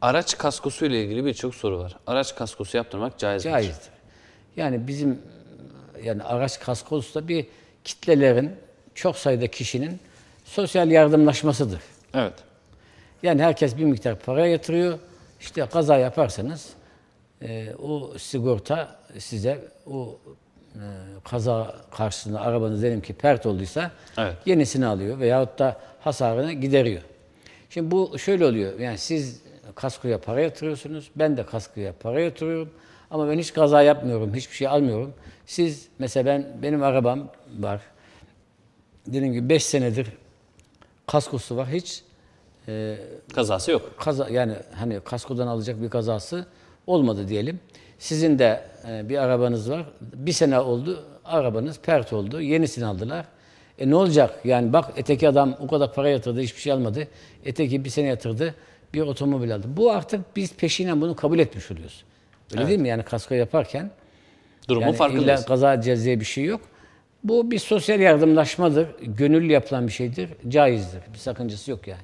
Araç kaskosu ile ilgili birçok soru var. Araç kaskosu yaptırmak caiz midir? Caizdir. Yani bizim yani araç kaskosu da bir kitlelerin çok sayıda kişinin sosyal yardımlaşmasıdır. Evet. Yani herkes bir miktar para yatırıyor. İşte kaza yaparsanız e, o sigorta size o e, kaza karşısında arabanız diyelim ki pert olduysa Evet. yenisini alıyor veyahut da hasarını gideriyor. Şimdi bu şöyle oluyor. Yani siz kaskoya para yatırıyorsunuz. Ben de kaskoya para yatırıyorum. Ama ben hiç kaza yapmıyorum. Hiçbir şey almıyorum. Siz mesela ben benim arabam var. Dediğim gibi 5 senedir kaskosu var. Hiç Kazası yok. kaza yani hani kaskodan alacak bir kazası olmadı diyelim. Sizin de e, bir arabanız var. Bir sene oldu. Arabanız pert oldu. Yenisini aldılar. E ne olacak? Yani bak eteki adam o kadar para yatırdı, hiçbir şey almadı. Eteki bir sene yatırdı, bir otomobil aldı. Bu artık biz peşinen bunu kabul etmiş oluyoruz. Öyle değil mi? Yani kasko yaparken Durumun yani farkındayız. kaza cezaya bir şey yok. Bu bir sosyal yardımlaşmadır. Gönüllü yapılan bir şeydir. Caizdir. Bir sakıncası yok yani.